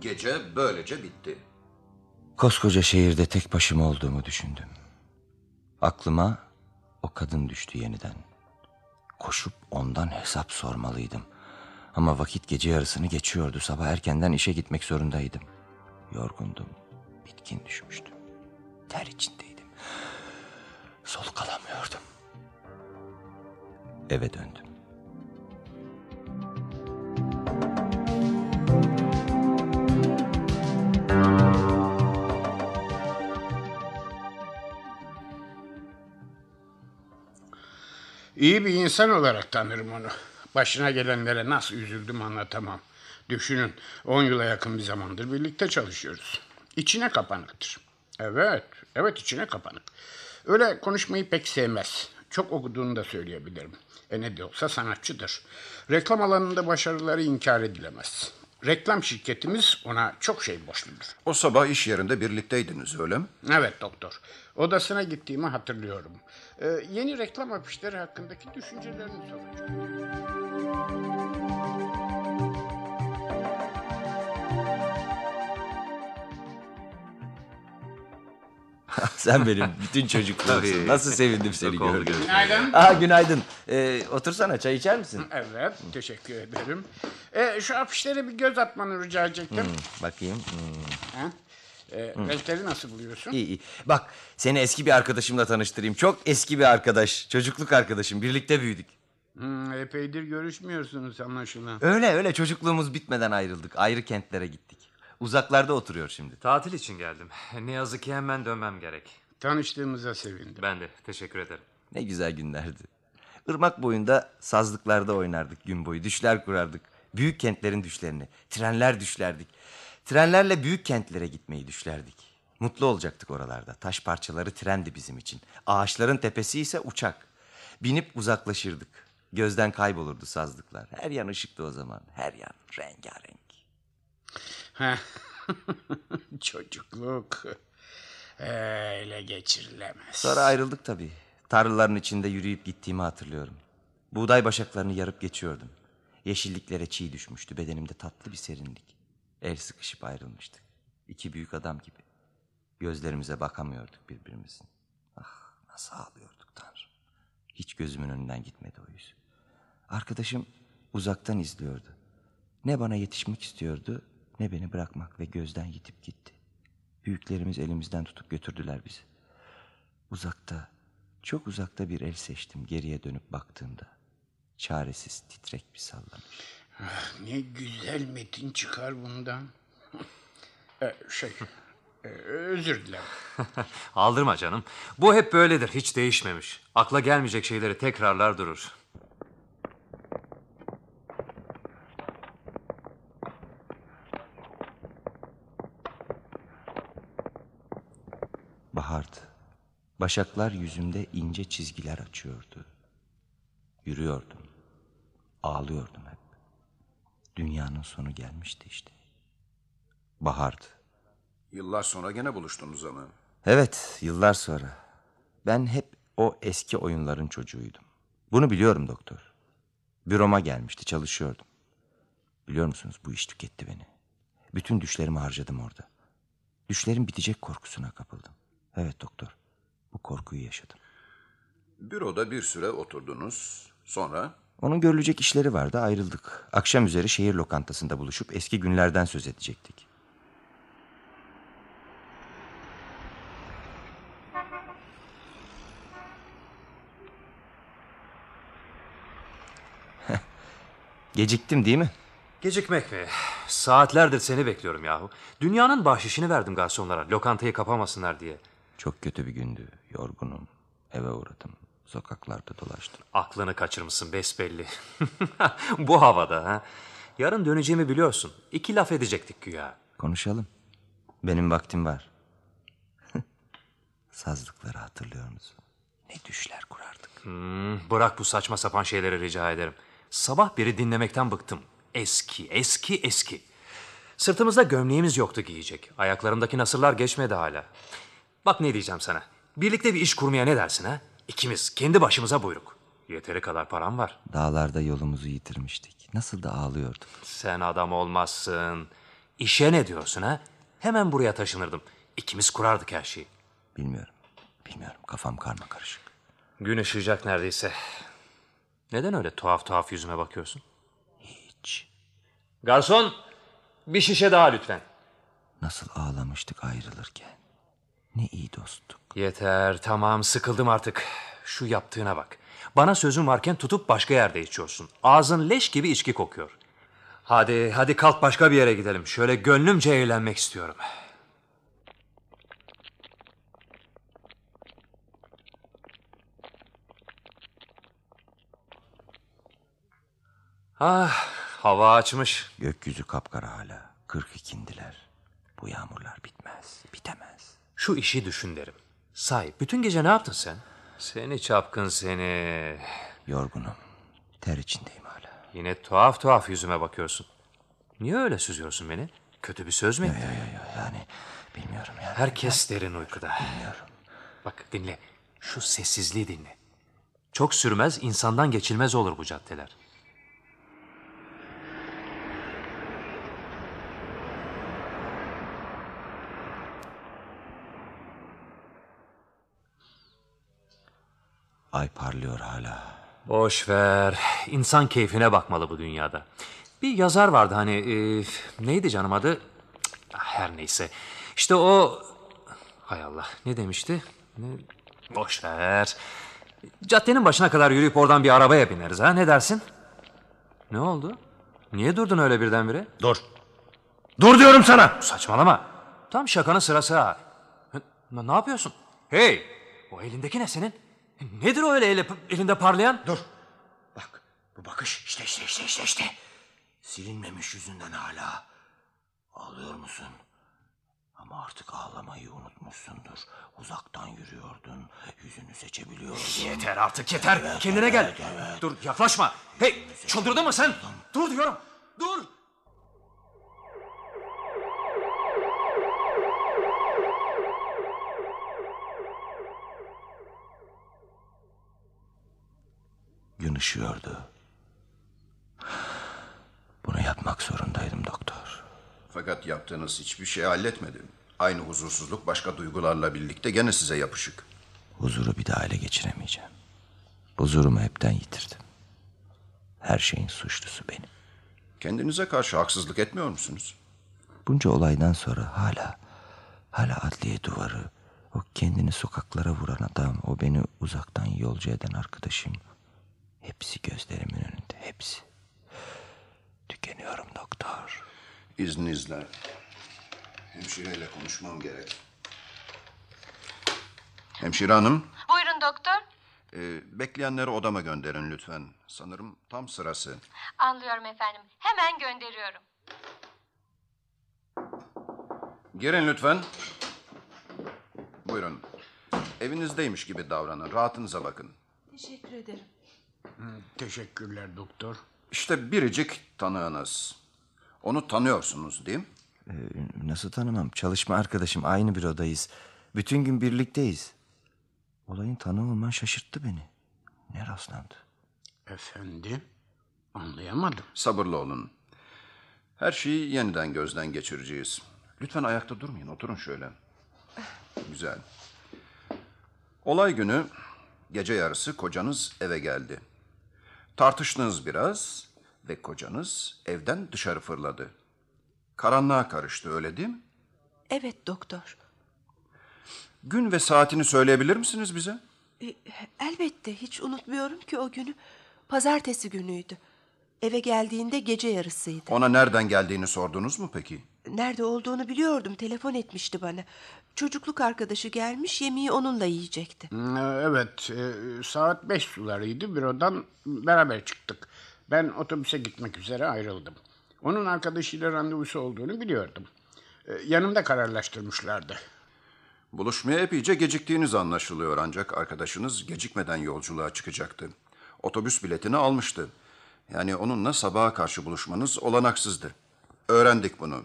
Gece böylece bitti. Koskoca şehirde tek başıma olduğumu düşündüm. Aklıma o kadın düştü yeniden. Koşup ondan hesap sormalıydım. Ama vakit gece yarısını geçiyordu. Sabah erkenden işe gitmek zorundaydım. Yorgundum, bitkin düşmüştüm. Ter içindeydim. Soluk alamıyordum. Eve döndüm. İyi bir insan olarak tanırım onu. Başına gelenlere nasıl üzüldüm anlatamam. Düşünün 10 yıla yakın bir zamandır birlikte çalışıyoruz. İçine kapanıktır. Evet, evet içine kapanık. Öyle konuşmayı pek sevmez. Çok okuduğunu da söyleyebilirim. E ne de olsa sanatçıdır. Reklam alanında başarıları inkar edilemez. Reklam şirketimiz ona çok şey borçludur. O sabah iş yerinde birlikteydiniz öyle mi? Evet doktor. Odasına gittiğimi hatırlıyorum. Ee, yeni reklam afişleri hakkındaki düşüncelerini soracağım. Sen benim bütün çocukluğumsun. Nasıl sevindim seni gördüm. Günaydın. Aa, günaydın. Ee, otursana çay içer misin? Evet, teşekkür ederim. Ee, şu afişlere bir göz atmanı rica edecektim. Hmm, bakayım. Hmm. Ha? Ee, Hmm. renkleri nasıl buluyorsun? İyi iyi. Bak seni eski bir arkadaşımla tanıştırayım. Çok eski bir arkadaş. Çocukluk arkadaşım. Birlikte büyüdük. Hmm, epeydir görüşmüyorsunuz anlaşılan. Öyle öyle çocukluğumuz bitmeden ayrıldık. Ayrı kentlere gittik. Uzaklarda oturuyor şimdi. Tatil için geldim. Ne yazık ki hemen dönmem gerek. Tanıştığımıza sevindim. Ben de teşekkür ederim. Ne güzel günlerdi. Irmak boyunda sazlıklarda oynardık gün boyu. Düşler kurardık. Büyük kentlerin düşlerini. Trenler düşlerdik. Trenlerle büyük kentlere gitmeyi düşlerdik. Mutlu olacaktık oralarda. Taş parçaları trendi bizim için. Ağaçların tepesi ise uçak. Binip uzaklaşırdık. Gözden kaybolurdu sazlıklar. Her yan ışıktı o zaman. Her yan rengarenk. Çocukluk öyle geçirilemez. Sonra ayrıldık tabii. Tarlaların içinde yürüyüp gittiğimi hatırlıyorum. Buğday başaklarını yarıp geçiyordum. Yeşilliklere çiğ düşmüştü. Bedenimde tatlı bir serinlik. El sıkışıp ayrılmıştık. İki büyük adam gibi. Gözlerimize bakamıyorduk birbirimizin. Ah nasıl ağlıyorduk Tanrım. Hiç gözümün önünden gitmedi o yüz. Arkadaşım uzaktan izliyordu. Ne bana yetişmek istiyordu ne beni bırakmak ve gözden yitip gitti. Büyüklerimiz elimizden tutup götürdüler bizi. Uzakta, çok uzakta bir el seçtim geriye dönüp baktığımda. Çaresiz, titrek bir sallamış. Ah, ne güzel metin çıkar bundan. Ee, şey, e, özür dilerim. Aldırma canım. Bu hep böyledir. Hiç değişmemiş. Akla gelmeyecek şeyleri tekrarlar durur. Bahardı. Başaklar yüzümde ince çizgiler açıyordu. Yürüyordum. Ağlıyordum hep. Dünyanın sonu gelmişti işte. Bahardı. Yıllar sonra gene buluştunuz ama. Evet, yıllar sonra. Ben hep o eski oyunların çocuğuydum. Bunu biliyorum doktor. Büroma gelmişti, çalışıyordum. Biliyor musunuz bu iş tüketti beni. Bütün düşlerimi harcadım orada. Düşlerim bitecek korkusuna kapıldım. Evet doktor, bu korkuyu yaşadım. Büroda bir süre oturdunuz. Sonra Onun görülecek işleri vardı ayrıldık. Akşam üzeri şehir lokantasında buluşup eski günlerden söz edecektik. Geciktim değil mi? Gecikmek mi? Saatlerdir seni bekliyorum yahu. Dünyanın bahşişini verdim garsonlara. Lokantayı kapamasınlar diye. Çok kötü bir gündü. Yorgunum. Eve uğradım. Sokaklarda dolaştım. Aklını kaçırmışsın besbelli. Bu havada ha. Yarın döneceğimi biliyorsun. İki laf edecektik güya. Konuşalım. Benim vaktim var. Sazlıkları hatırlıyor musun? Ne düşler kurardık. Hmm, bırak bu saçma sapan şeyleri rica ederim. Sabah beri dinlemekten bıktım. Eski, eski, eski. Sırtımızda gömleğimiz yoktu giyecek. Ayaklarımdaki nasırlar geçmedi hala. Bak ne diyeceğim sana. Birlikte bir iş kurmaya ne dersin ha? İkimiz kendi başımıza buyruk. Yeteri kadar param var. Dağlarda yolumuzu yitirmiştik. Nasıl da ağlıyorduk. Sen adam olmazsın. İşe ne diyorsun ha? Hemen buraya taşınırdım. İkimiz kurardık her şeyi. Bilmiyorum. Bilmiyorum. Kafam karma karışık. Gün ışıyacak neredeyse. Neden öyle tuhaf tuhaf yüzüme bakıyorsun? Hiç. Garson, bir şişe daha lütfen. Nasıl ağlamıştık ayrılırken. Ne iyi dosttuk. Yeter, tamam sıkıldım artık. Şu yaptığına bak. Bana sözüm varken tutup başka yerde içiyorsun. Ağzın leş gibi içki kokuyor. Hadi, hadi kalk başka bir yere gidelim. Şöyle gönlümce eğlenmek istiyorum. Ah, hava açmış. Gökyüzü kapkara hala. Kırk ikindiler. Bu yağmurlar bitmez. Bitemez. Şu işi düşün derim. Say, bütün gece ne yaptın sen? Seni çapkın seni. Yorgunum. Ter içindeyim hala. Yine tuhaf tuhaf yüzüme bakıyorsun. Niye öyle süzüyorsun beni? Kötü bir söz mü ettim? Yani bilmiyorum yani. Herkes derin uykuda. Bilmiyorum. Bak dinle. Şu sessizliği dinle. Çok sürmez insandan geçilmez olur bu caddeler. Ay parlıyor hala. Boş ver. İnsan keyfine bakmalı bu dünyada. Bir yazar vardı hani e, neydi canım adı? Her neyse. İşte o hay Allah ne demişti? Ne? Boş ver. Caddenin başına kadar yürüyüp oradan bir arabaya bineriz ha ne dersin? Ne oldu? Niye durdun öyle birdenbire? Dur. Dur diyorum sana. Saçmalama. Tam şakanın sırası ha. Ne yapıyorsun? Hey! O elindeki ne senin? Nedir o öyle eli- elinde parlayan? Dur. Bak bu bakış işte işte işte işte işte. Silinmemiş yüzünden hala. Ağlıyor musun? Ama artık ağlamayı unutmuşsundur. Uzaktan yürüyordun. Yüzünü seçebiliyordun. Yeter artık yeter. Evet, Kendine gel. evet, evet. Dur yaklaşma. Hey çıldırdın mı sen? Dur diyorum. Dur. Gün ışıyordu. Bunu yapmak zorundaydım doktor. fakat yaptığınız hiçbir şey halletmedi. Aynı huzursuzluk başka duygularla birlikte gene size yapışık. Huzuru bir daha ele geçiremeyeceğim. Huzurumu hepten yitirdim. Her şeyin suçlusu benim. Kendinize karşı haksızlık etmiyor musunuz? Bunca olaydan sonra hala, hala adliye duvarı, o kendini sokaklara vuran adam, o beni uzaktan yolcu eden arkadaşım, hepsi gözlerimin önünde, hepsi. Tükeniyorum doktor. İzninizle. Hemşireyle konuşmam gerek. Hemşire hanım, Buyurun doktor. e, bekleyenleri odama gönderin lütfen. Sanırım tam sırası. Anlıyorum efendim. Hemen gönderiyorum. Girin lütfen. Buyurun. Evinizdeymiş gibi davranın. Rahatınıza bakın. Teşekkür ederim. Teşekkürler doktor. İşte biricik tanığınız. Onu tanıyorsunuz değil mi? Ee, nasıl tanımam? Çalışma arkadaşım, aynı bürodayız. Bütün gün birlikteyiz. Olayın tanığı olman şaşırttı beni. Ne rastlandı? Efendim? Anlayamadım. Sabırlı olun. Her şeyi yeniden gözden geçireceğiz. Lütfen ayakta durmayın. Oturun şöyle. Güzel. Olay günü gece yarısı kocanız eve geldi. Tartıştınız biraz ve kocanız evden dışarı fırladı. Karanlığa karıştı öyle değil mi? Evet doktor. Gün ve saatini söyleyebilir misiniz bize? E, elbette hiç unutmuyorum ki o günü. Pazartesi günüydü. Eve geldiğinde gece yarısıydı. Ona nereden geldiğini sordunuz mu peki? Nerede olduğunu biliyordum. Telefon etmişti bana. Çocukluk arkadaşı gelmiş yemeği onunla yiyecekti. Hmm, Evet, e, saat beş sularıydı. Bürodan beraber çıktık. Ben otobüse gitmek üzere ayrıldım. Onun arkadaşıyla randevusu olduğunu biliyordum. E, Yanımda kararlaştırmışlardı. Buluşmaya epeyce geciktiğiniz anlaşılıyor ancak arkadaşınız gecikmeden yolculuğa çıkacaktı. Otobüs biletini almıştı. Yani onunla sabaha karşı buluşmanız olanaksızdı. Öğrendik bunu.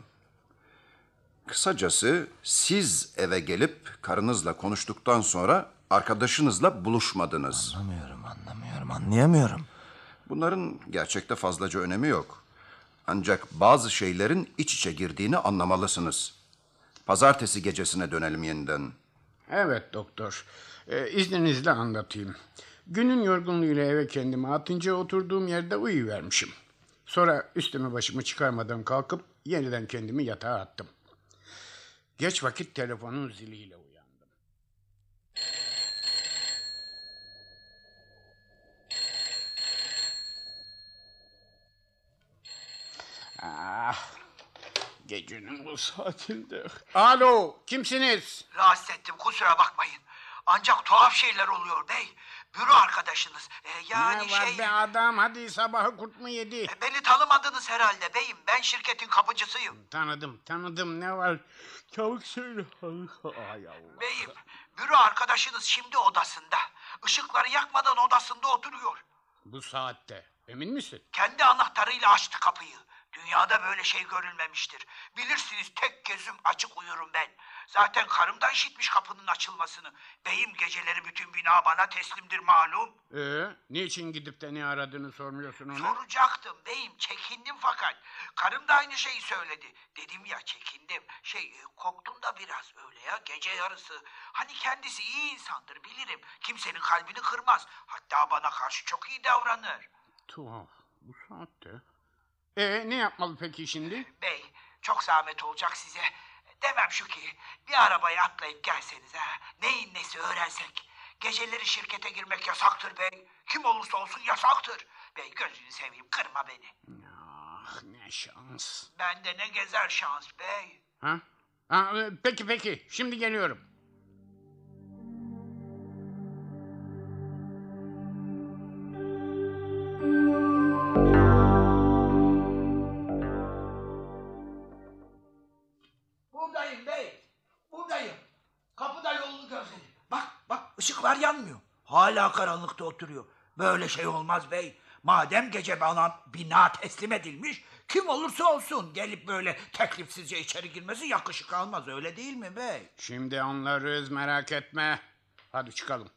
Kısacası siz eve gelip karınızla konuştuktan sonra arkadaşınızla buluşmadınız. Anlamıyorum, anlamıyorum, anlayamıyorum. Bunların gerçekte fazlaca önemi yok. Ancak bazı şeylerin iç içe girdiğini anlamalısınız. Pazartesi gecesine dönelim yeniden. Evet doktor. E, izninizle anlatayım. Günün yorgunluğuyla eve kendimi atınca oturduğum yerde uyuvermişim. Sonra üstümü başımı çıkarmadan kalkıp yeniden kendimi yatağa attım. Geç vakit telefonun ziliyle uyandım. Ah, gecenin bu saatinde. Alo, kimsiniz? Rahatsız ettim kusura bakmayın. Ancak tuhaf şeyler oluyor bey. Büro arkadaşınız. Ee, yani ne var şey... be adam, hadi sabahı kurt mu yedi? Beni tanımadınız herhalde beyim. Ben şirketin kapıcısıyım. Tanıdım, tanıdım. Ne var? Çabuk söyle. Ay Allah. Beyim, büro arkadaşınız şimdi odasında. Işıkları yakmadan odasında oturuyor. Bu saatte. Emin misin? Kendi anahtarıyla açtı kapıyı. Dünyada böyle şey görülmemiştir. Bilirsiniz tek gözüm açık uyurum ben. Zaten karım da işitmiş kapının açılmasını. Beyim geceleri bütün bina bana teslimdir malum. Ee, niçin gidip de ne aradığını sormuyorsun ona? Soracaktım beyim çekindim fakat. Karım da aynı şeyi söyledi. Dedim ya çekindim. Şey e, korktum da biraz öyle ya gece yarısı. Hani kendisi iyi insandır bilirim. Kimsenin kalbini kırmaz. Hatta bana karşı çok iyi davranır. Tuhaf. Bu saatte. Ee, ne yapmalı peki şimdi? Bey çok zahmet olacak size. Demem şu ki bir arabaya atlayıp gelseniz ha. Neyin nesi öğrensek. Geceleri şirkete girmek yasaktır bey. Kim olursa olsun yasaktır. Bey gözünü seveyim kırma beni. Ah ne şans. Bende ne gezer şans bey. Ha? ha e, peki peki. Şimdi geliyorum. Hala karanlıkta oturuyor. Böyle şey olmaz bey. Madem gece bana bina teslim edilmiş, kim olursa olsun gelip böyle teklifsizce içeri girmesi yakışık almaz. Öyle değil mi bey? Şimdi anlarız merak etme. Hadi çıkalım.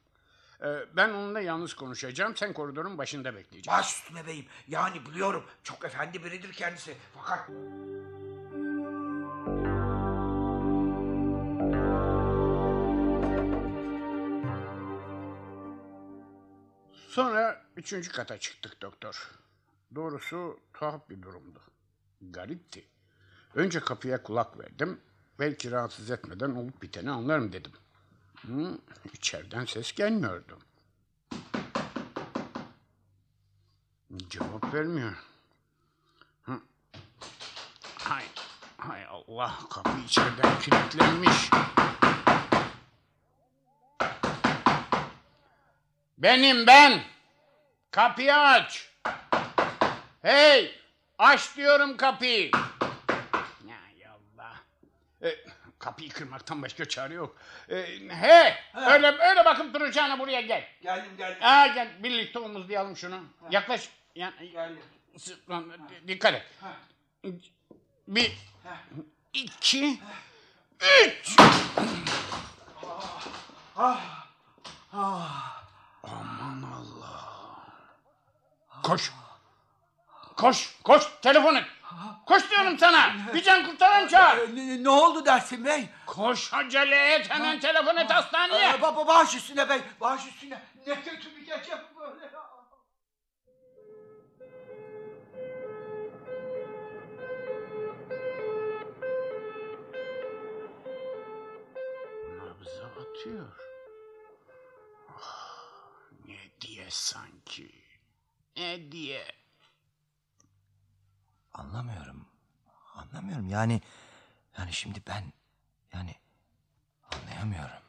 Ee, ben onunla yalnız konuşacağım. Sen koridorun başında bekleyeceksin. Baş üstüne beyim. Yani biliyorum çok efendi biridir kendisi. Fakat Sonra üçüncü kata çıktık doktor. Doğrusu tuhaf bir durumdu. Garipti. Önce kapıya kulak verdim. Belki rahatsız etmeden olup biteni anlarım dedim. Hı, içeriden ses gelmiyordu. Cevap vermiyor. Hı. Hay, hay Allah kapı içeriden kilitlenmiş. Benim ben. Kapıyı aç. Hey, aç diyorum kapıyı. Ya Allah. E, kapıyı kırmaktan başka çare yok. E, he, öyle öyle bakıp duracağına buraya gel. Geldim geldim. Aa, gel birlikte omuzlayalım şunu. Yaklaş. Ya, dikkat et. Bir, iki, üç. Ah, ah. Aman Allah. Koş. Koş, koş telefon et. Koş diyorum sana. Bir can kurtaran çağır. Ne, ne oldu dersin bey? Koş acele et hemen telefon et hastaneye. Baba baş üstüne bey. Baş üstüne. Ne kötü bir gece bu böyle. Nabza atıyor. Sanki. Ne diye. Anlamıyorum. Anlamıyorum yani yani şimdi ben yani anlayamıyorum.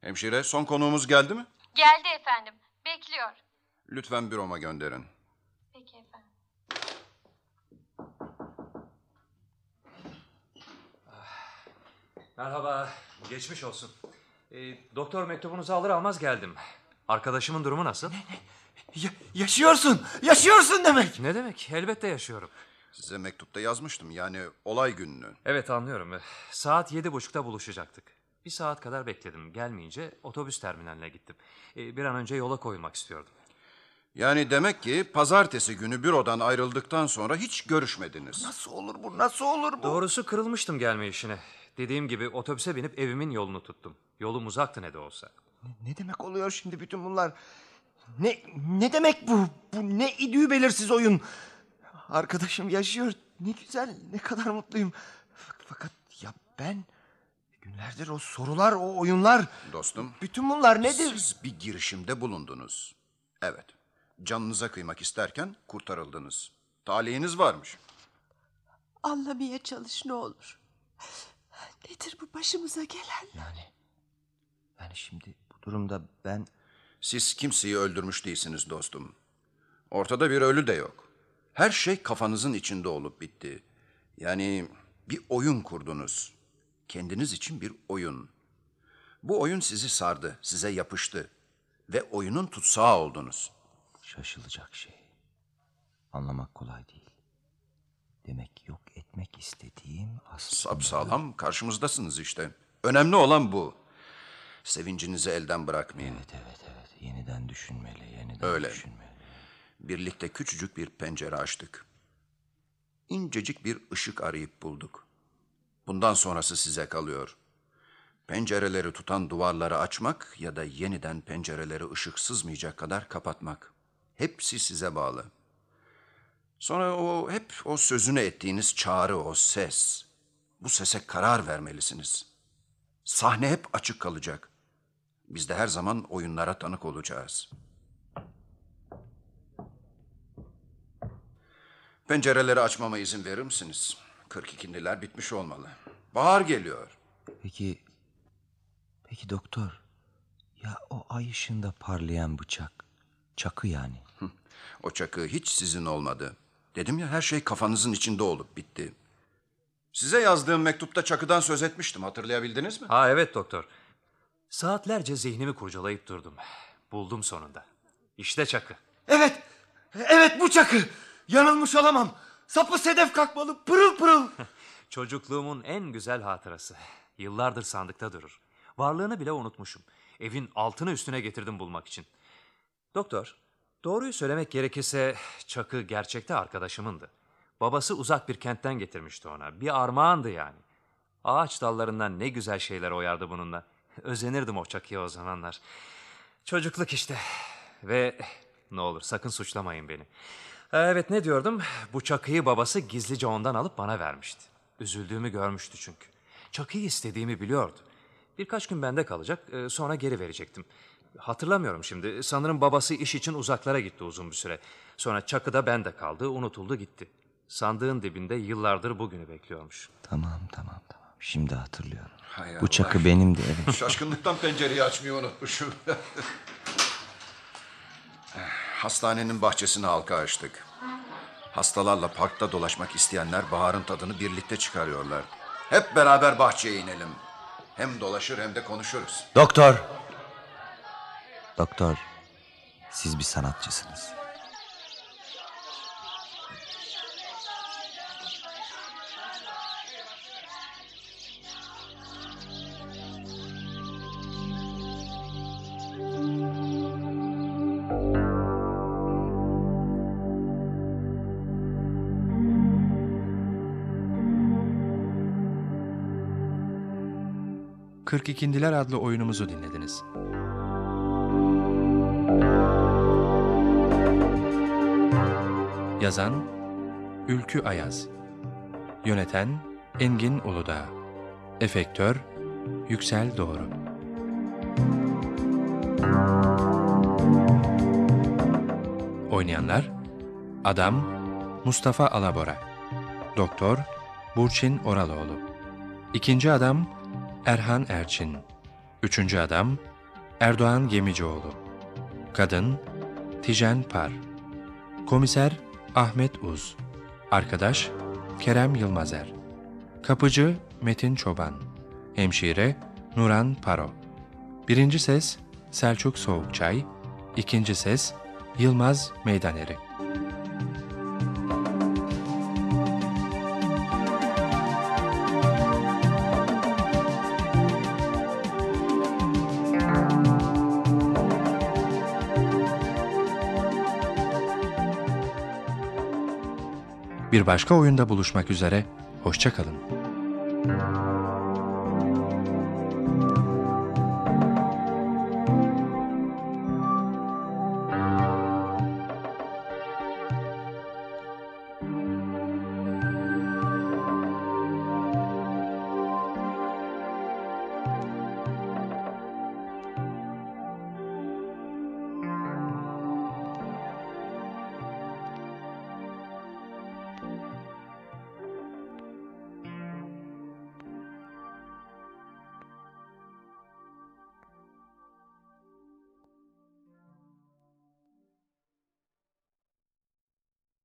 Hemşire son konuğumuz geldi mi? Geldi efendim. Bekliyor. Lütfen büroma gönderin. Peki efendim. Merhaba, geçmiş olsun. Ee, doktor mektubunuzu alır almaz geldim. Arkadaşımın durumu nasıl? yaşıyorsun, yaşıyorsun demek. Ne demek? Elbette yaşıyorum. Size mektupta yazmıştım yani olay gününü. Evet anlıyorum. Saat yedi buçukta buluşacaktık. Bir saat kadar bekledim. Gelmeyince otobüs terminaline gittim. Ee, bir an önce yola koyulmak istiyordum. Yani demek ki pazartesi günü bürodan ayrıldıktan sonra hiç görüşmediniz. Nasıl olur bu? Nasıl olur bu? Doğrusu kırılmıştım gelme işine. Dediğim gibi otobüse binip evimin yolunu tuttum. Yolum uzaktı ne de olsa. Ne demek oluyor şimdi bütün bunlar? Ne ne demek bu? Bu ne idüğü belirsiz oyun. Arkadaşım yaşıyor. Ne güzel, ne kadar mutluyum. Fakat ya ben günlerdir o sorular, o oyunlar. Dostum. Bütün bunlar nedir? Siz bir girişimde bulundunuz. Evet. Canınıza kıymak isterken kurtarıldınız. Talihiniz varmış. Anlamaya çalış ne olur. Nedir bu başımıza gelen? Yani yani şimdi bu durumda ben Siz kimseyi öldürmüş değilsiniz dostum. Ortada bir ölü de yok. Her şey kafanızın içinde olup bitti. Yani bir oyun kurdunuz. Kendiniz için bir oyun. Bu oyun sizi sardı, size yapıştı. Ve oyunun tutsağı oldunuz. şaşılacak şey. Anlamak kolay değil. Demek yok etmek istediğim aslında... Sapsağlam karşımızdasınız işte. Önemli olan bu. Sevincinizi elden bırakmayın. Evet evet evet. Yeniden düşünmeli, yeniden Öyle. düşünmeli. Birlikte küçücük bir pencere açtık. İncecik bir ışık arayıp bulduk. Bundan sonrası size kalıyor. Pencereleri tutan duvarları açmak ya da yeniden pencereleri ışık sızmayacak kadar kapatmak. Hepsi size bağlı. Sonra o hep o sözünü ettiğiniz çağrı, o ses. Bu sese karar vermelisiniz. Sahne hep açık kalacak. Biz de her zaman oyunlara tanık olacağız. Pencereleri açmama izin verir misiniz? 42'liler bitmiş olmalı. Bahar geliyor. Peki, peki doktor. Ya o ay ışığında parlayan bıçak. Çakı yani. O çakı hiç sizin olmadı. Dedim ya her şey kafanızın içinde olup bitti. Size yazdığım mektupta çakıdan söz etmiştim. Hatırlayabildiniz mi? Ha evet doktor. Saatlerce zihnimi kurcalayıp durdum. Buldum sonunda. İşte çakı. Evet, evet bu çakı. Yanılmış olamam. Sapı sedef kalkmalı pırıl pırıl. Çocukluğumun en güzel hatırası. Yıllardır sandıkta durur. Varlığını bile unutmuşum. Evin altını üstüne getirdim bulmak için. Doktor, doğruyu söylemek gerekirse Çakı gerçekte arkadaşımındı. Babası uzak bir kentten getirmişti ona. Bir armağandı yani. Ağaç dallarından ne güzel şeyler oyardı bununla. Özenirdim o Çakı'ya o zamanlar. Çocukluk işte. Ve ne olur sakın suçlamayın beni. Evet ne diyordum? Bu Çakı'yı babası gizlice ondan alıp bana vermişti. Üzüldüğümü görmüştü çünkü. Çakı'yı istediğimi biliyordu. Birkaç gün bende kalacak e, sonra geri verecektim. Hatırlamıyorum şimdi. Sanırım babası iş için uzaklara gitti uzun bir süre. Sonra Çakı da bende kaldı, unutuldu gitti. Sandığın dibinde yıllardır bugünü bekliyormuş. Tamam tamam tamam. Şimdi hatırlıyorum. Hay Bu Allah. çakı benimdi evet. Şaşkınlıktan pencereyi açmayı unutmuşum. Hastanenin bahçesine halka açtık. Hastalarla parkta dolaşmak isteyenler baharın tadını birlikte çıkarıyorlar. Hep beraber bahçeye inelim. Hem dolaşır hem de konuşuruz. Doktor. Doktor. Siz bir sanatçısınız. 42'ndiler adlı oyunumuzu dinlediniz. Yazan Ülkü Ayaz. Yöneten Engin Uludağ. Efektör Yüksel Doğru. Oynayanlar Adam Mustafa Alabora Doktor Burçin Oraloğlu. İkinci adam Erhan Erçin. Üçüncü adam Erdoğan Gemicioğlu. Kadın Tijen Par. Komiser Ahmet Uz. Arkadaş Kerem Yılmazer. Kapıcı Metin Çoban. Hemşire Nuran Paro. Birinci ses Selçuk Soğukçay. İkinci ses Yılmaz Meydaneri Bir başka oyunda buluşmak üzere, hoşçakalın.